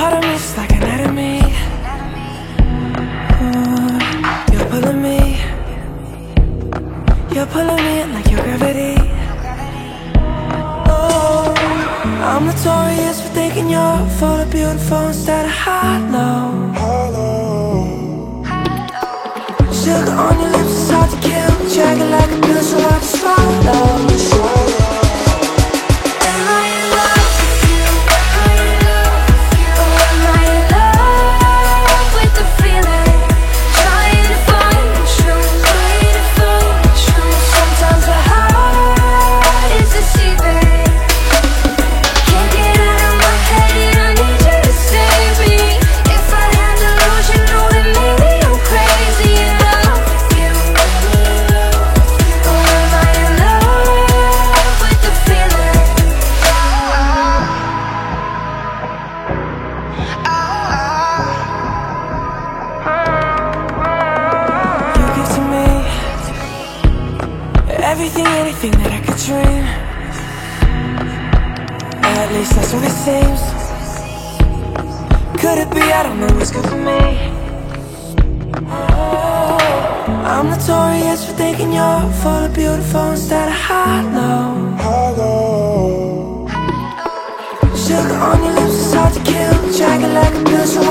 part of me's like an enemy. Ooh, you're pulling me. You're pulling me like your gravity. Oh, I'm notorious for thinking you're full of beautiful instead of hollow. everything, anything that I could dream. At least that's what it seems. Could it be, I don't know what's good for me. Oh, I'm notorious for thinking you're full of beautiful instead of hollow. Sugar on your lips is hard to kill. Dragon like a pill, so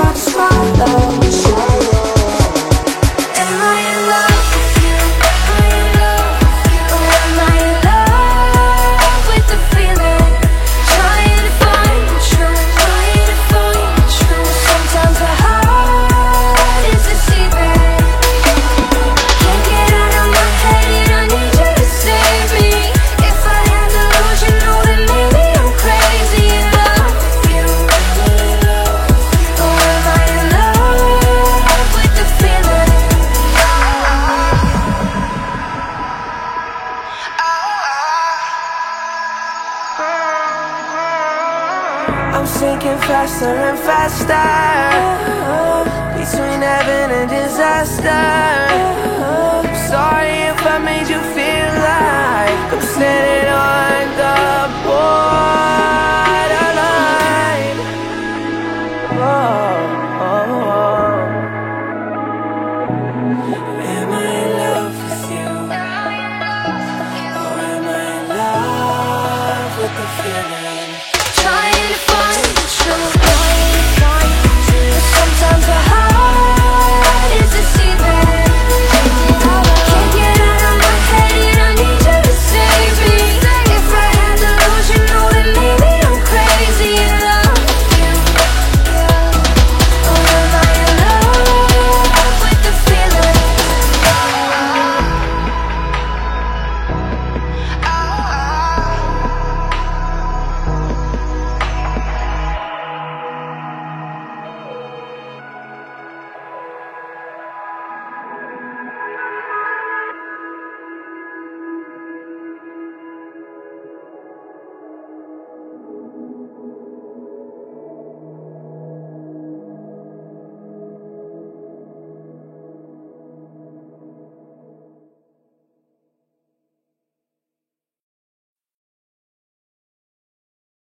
I'm sinking faster and faster. Uh-huh. Between heaven and disaster.